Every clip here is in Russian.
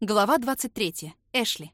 Глава 23. Эшли.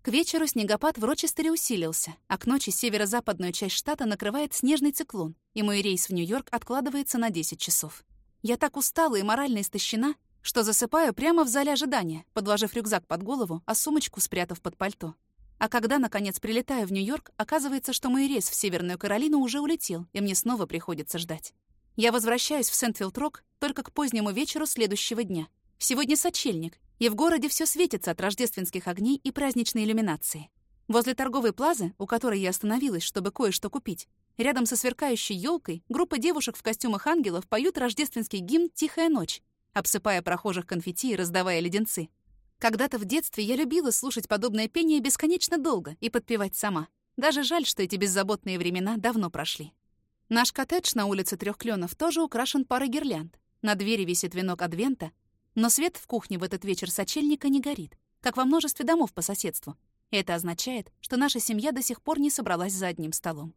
К вечеру снегопад в Рочестере усилился, а к ночи северо-западную часть штата накрывает снежный циклон, и мой рейс в Нью-Йорк откладывается на 10 часов. Я так устала и морально истощена, что засыпаю прямо в зале ожидания, подложив рюкзак под голову, а сумочку спрятав под пальто. А когда, наконец, прилетаю в Нью-Йорк, оказывается, что мой рейс в Северную Каролину уже улетел, и мне снова приходится ждать. Я возвращаюсь в Сентфилд-Рок только к позднему вечеру следующего дня — Сегодня сочельник, и в городе все светится от рождественских огней и праздничной иллюминации. Возле торговой плазы, у которой я остановилась, чтобы кое-что купить, рядом со сверкающей елкой группа девушек в костюмах ангелов поют рождественский гимн «Тихая ночь», обсыпая прохожих конфетти и раздавая леденцы. Когда-то в детстве я любила слушать подобное пение бесконечно долго и подпевать сама. Даже жаль, что эти беззаботные времена давно прошли. Наш коттедж на улице Трёх Клёнов тоже украшен парой гирлянд. На двери висит венок Адвента, но свет в кухне в этот вечер сочельника не горит, как во множестве домов по соседству. Это означает, что наша семья до сих пор не собралась за одним столом.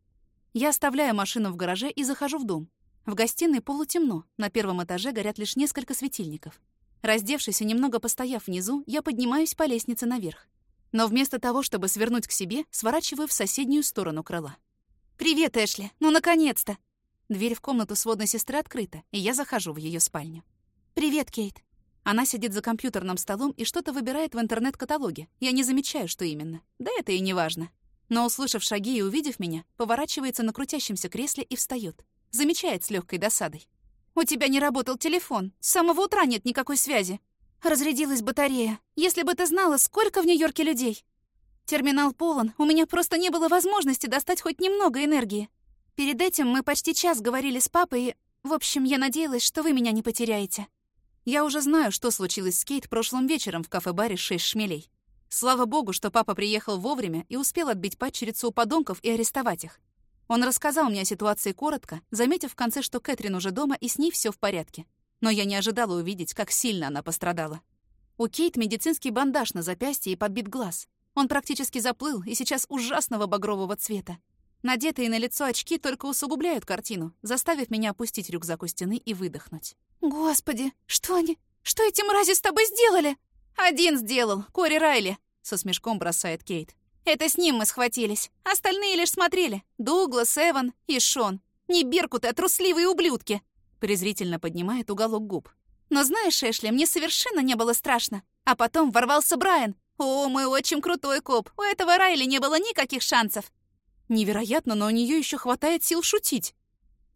Я оставляю машину в гараже и захожу в дом. В гостиной полутемно, на первом этаже горят лишь несколько светильников. Раздевшись и немного постояв внизу, я поднимаюсь по лестнице наверх. Но вместо того, чтобы свернуть к себе, сворачиваю в соседнюю сторону крыла. «Привет, Эшли! Ну, наконец-то!» Дверь в комнату сводной сестры открыта, и я захожу в ее спальню. «Привет, Кейт!» Она сидит за компьютерным столом и что-то выбирает в интернет-каталоге. Я не замечаю, что именно. Да это и не важно. Но, услышав шаги и увидев меня, поворачивается на крутящемся кресле и встает. Замечает с легкой досадой. «У тебя не работал телефон. С самого утра нет никакой связи. Разрядилась батарея. Если бы ты знала, сколько в Нью-Йорке людей. Терминал полон, у меня просто не было возможности достать хоть немного энергии. Перед этим мы почти час говорили с папой и... В общем, я надеялась, что вы меня не потеряете. Я уже знаю, что случилось с Кейт прошлым вечером в кафе-баре «Шесть шмелей». Слава богу, что папа приехал вовремя и успел отбить падчерицу у подонков и арестовать их. Он рассказал мне о ситуации коротко, заметив в конце, что Кэтрин уже дома и с ней все в порядке. Но я не ожидала увидеть, как сильно она пострадала. У Кейт медицинский бандаж на запястье и подбит глаз. Он практически заплыл и сейчас ужасного багрового цвета. Надетые на лицо очки только усугубляют картину, заставив меня опустить рюкзак у стены и выдохнуть. «Господи, что они... Что эти мрази с тобой сделали?» «Один сделал, Кори Райли», — со смешком бросает Кейт. «Это с ним мы схватились. Остальные лишь смотрели. Дуглас, Эван и Шон. Не беркуты, а трусливые ублюдки!» Презрительно поднимает уголок губ. «Но знаешь, Эшли, мне совершенно не было страшно. А потом ворвался Брайан. О, мой очень крутой коп. У этого Райли не было никаких шансов». Невероятно, но у нее еще хватает сил шутить.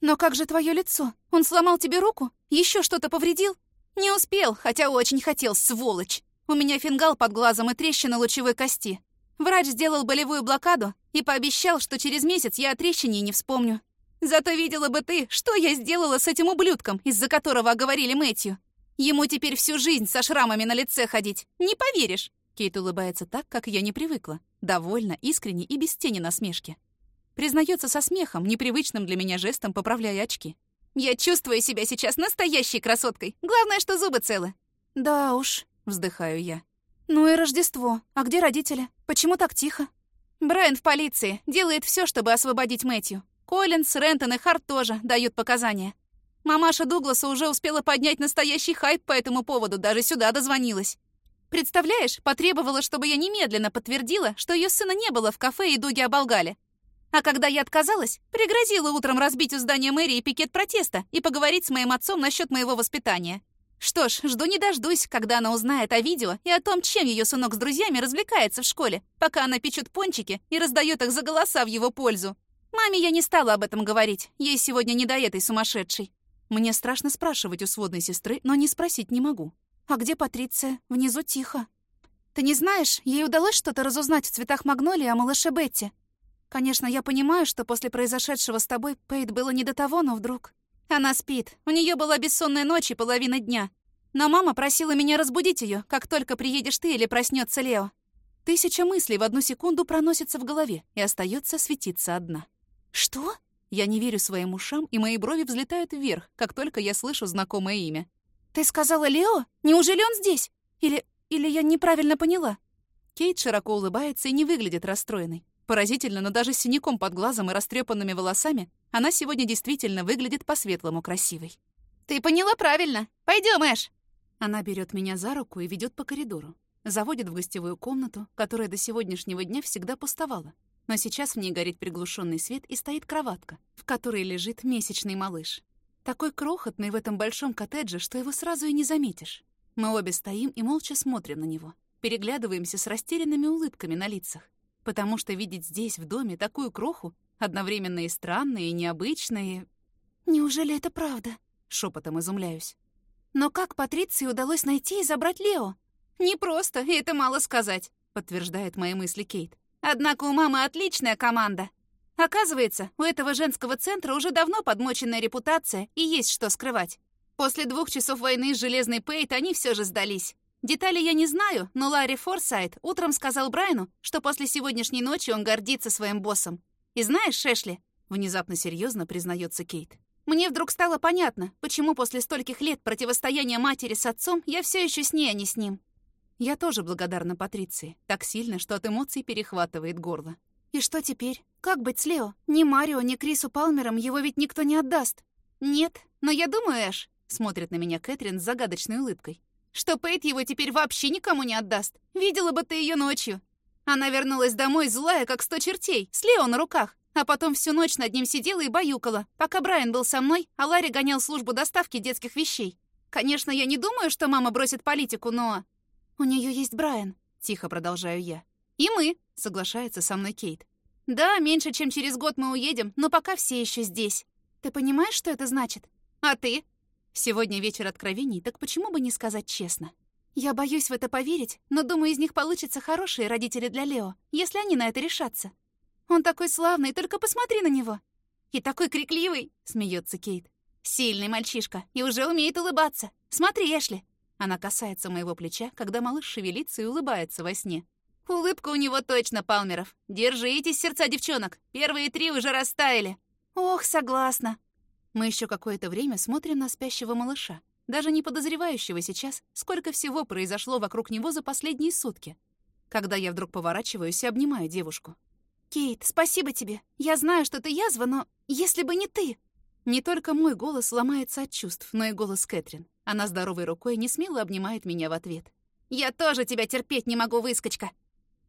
«Но как же твое лицо? Он сломал тебе руку? Еще что-то повредил?» «Не успел, хотя очень хотел, сволочь. У меня фингал под глазом и трещина лучевой кости. Врач сделал болевую блокаду и пообещал, что через месяц я о трещине не вспомню. Зато видела бы ты, что я сделала с этим ублюдком, из-за которого оговорили Мэтью. Ему теперь всю жизнь со шрамами на лице ходить. Не поверишь!» Кейт улыбается так, как я не привыкла. Довольно, искренне и без тени насмешки. Признается со смехом, непривычным для меня жестом, поправляя очки. «Я чувствую себя сейчас настоящей красоткой. Главное, что зубы целы». «Да уж», — вздыхаю я. «Ну и Рождество. А где родители? Почему так тихо?» «Брайан в полиции. Делает все, чтобы освободить Мэтью. Коллинс, Рентон и Харт тоже дают показания. Мамаша Дугласа уже успела поднять настоящий хайп по этому поводу, даже сюда дозвонилась. Представляешь, потребовала, чтобы я немедленно подтвердила, что ее сына не было в кафе и Дуги оболгали. А когда я отказалась, пригрозила утром разбить у здания мэрии пикет протеста и поговорить с моим отцом насчет моего воспитания. Что ж, жду не дождусь, когда она узнает о видео и о том, чем ее сынок с друзьями развлекается в школе, пока она печет пончики и раздает их за голоса в его пользу. Маме я не стала об этом говорить, ей сегодня не до этой сумасшедшей. Мне страшно спрашивать у сводной сестры, но не спросить не могу. А где Патриция? Внизу тихо. Ты не знаешь, ей удалось что-то разузнать в цветах магнолии о малыше Бетти? Конечно, я понимаю, что после произошедшего с тобой Пейт было не до того, но вдруг... Она спит. У нее была бессонная ночь и половина дня. Но мама просила меня разбудить ее, как только приедешь ты или проснется Лео. Тысяча мыслей в одну секунду проносится в голове, и остается светиться одна. «Что?» Я не верю своим ушам, и мои брови взлетают вверх, как только я слышу знакомое имя. «Ты сказала Лео? Неужели он здесь? Или... или я неправильно поняла?» Кейт широко улыбается и не выглядит расстроенной. Поразительно, но даже с синяком под глазом и растрепанными волосами она сегодня действительно выглядит по-светлому красивой. «Ты поняла правильно. Пойдем, Эш!» Она берет меня за руку и ведет по коридору. Заводит в гостевую комнату, которая до сегодняшнего дня всегда пустовала. Но сейчас в ней горит приглушенный свет и стоит кроватка, в которой лежит месячный малыш. Такой крохотный в этом большом коттедже, что его сразу и не заметишь. Мы обе стоим и молча смотрим на него. Переглядываемся с растерянными улыбками на лицах. Потому что видеть здесь, в доме, такую кроху, одновременно и странно, и необычно, и... «Неужели это правда?» — шепотом изумляюсь. «Но как Патриции удалось найти и забрать Лео?» «Не просто, и это мало сказать», — подтверждает мои мысли Кейт. «Однако у мамы отличная команда. Оказывается, у этого женского центра уже давно подмоченная репутация и есть что скрывать. После двух часов войны с Железной Пейт они все же сдались. Детали я не знаю, но Ларри Форсайт утром сказал Брайану, что после сегодняшней ночи он гордится своим боссом. И знаешь, Шешли, внезапно серьезно признается Кейт. Мне вдруг стало понятно, почему после стольких лет противостояния матери с отцом я все еще с ней, а не с ним. Я тоже благодарна Патриции, так сильно, что от эмоций перехватывает горло. «И что теперь? Как быть с Лео? Ни Марио, ни Крису Палмером его ведь никто не отдаст». «Нет, но я думаю, Эш», — смотрит на меня Кэтрин с загадочной улыбкой, «что Пейт его теперь вообще никому не отдаст. Видела бы ты ее ночью. Она вернулась домой злая, как сто чертей, с Лео на руках, а потом всю ночь над ним сидела и баюкала, пока Брайан был со мной, а Ларри гонял службу доставки детских вещей. Конечно, я не думаю, что мама бросит политику, но... «У нее есть Брайан», — тихо продолжаю я. «И мы», — соглашается со мной Кейт. «Да, меньше чем через год мы уедем, но пока все еще здесь. Ты понимаешь, что это значит? А ты?» Сегодня вечер откровений, так почему бы не сказать честно? Я боюсь в это поверить, но думаю, из них получатся хорошие родители для Лео, если они на это решатся. Он такой славный, только посмотри на него. И такой крикливый, смеется Кейт. Сильный мальчишка и уже умеет улыбаться. Смотри, Эшли, она касается моего плеча, когда малыш шевелится и улыбается во сне. Улыбка у него точно, Палмеров. Держитесь, сердца девчонок. Первые три уже растаяли. Ох, согласна. Мы еще какое-то время смотрим на спящего малыша, даже не подозревающего сейчас, сколько всего произошло вокруг него за последние сутки. Когда я вдруг поворачиваюсь и обнимаю девушку. «Кейт, спасибо тебе. Я знаю, что ты язва, но если бы не ты...» Не только мой голос ломается от чувств, но и голос Кэтрин. Она здоровой рукой не смело обнимает меня в ответ. «Я тоже тебя терпеть не могу, выскочка!»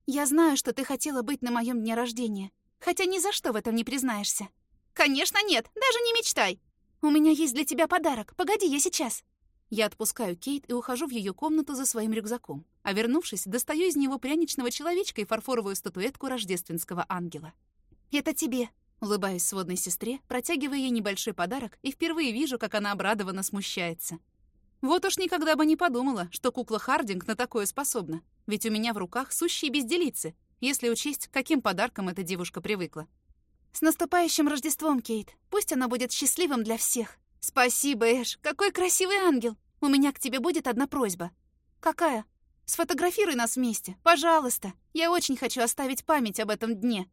«Я знаю, что ты хотела быть на моем дне рождения, хотя ни за что в этом не признаешься». «Конечно нет, даже не мечтай!» «У меня есть для тебя подарок. Погоди, я сейчас». Я отпускаю Кейт и ухожу в ее комнату за своим рюкзаком, а вернувшись, достаю из него пряничного человечка и фарфоровую статуэтку рождественского ангела. «Это тебе», Улыбаюсь сводной сестре, протягивая ей небольшой подарок, и впервые вижу, как она обрадованно смущается. Вот уж никогда бы не подумала, что кукла Хардинг на такое способна. Ведь у меня в руках сущие безделицы, если учесть, каким подарком эта девушка привыкла. «С наступающим Рождеством, Кейт! Пусть оно будет счастливым для всех!» «Спасибо, Эш! Какой красивый ангел! У меня к тебе будет одна просьба». «Какая?» «Сфотографируй нас вместе, пожалуйста! Я очень хочу оставить память об этом дне!»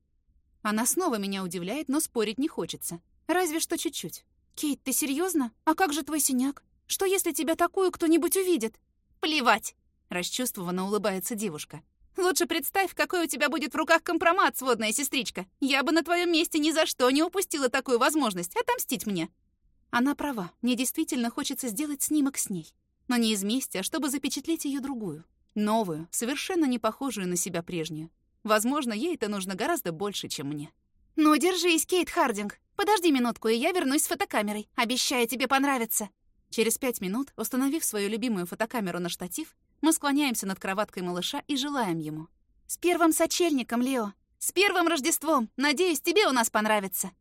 Она снова меня удивляет, но спорить не хочется. Разве что чуть-чуть. «Кейт, ты серьезно? А как же твой синяк? Что, если тебя такую кто-нибудь увидит?» «Плевать!» — расчувствованно улыбается девушка. «Лучше представь, какой у тебя будет в руках компромат, сводная сестричка. Я бы на твоем месте ни за что не упустила такую возможность отомстить мне». Она права, мне действительно хочется сделать снимок с ней. Но не из мести, а чтобы запечатлеть ее другую. Новую, совершенно не похожую на себя прежнюю. Возможно, ей это нужно гораздо больше, чем мне. «Ну, держись, Кейт Хардинг. Подожди минутку, и я вернусь с фотокамерой. Обещаю, тебе понравится». Через пять минут, установив свою любимую фотокамеру на штатив, мы склоняемся над кроваткой малыша и желаем ему. «С первым сочельником, Лео! С первым Рождеством! Надеюсь, тебе у нас понравится!»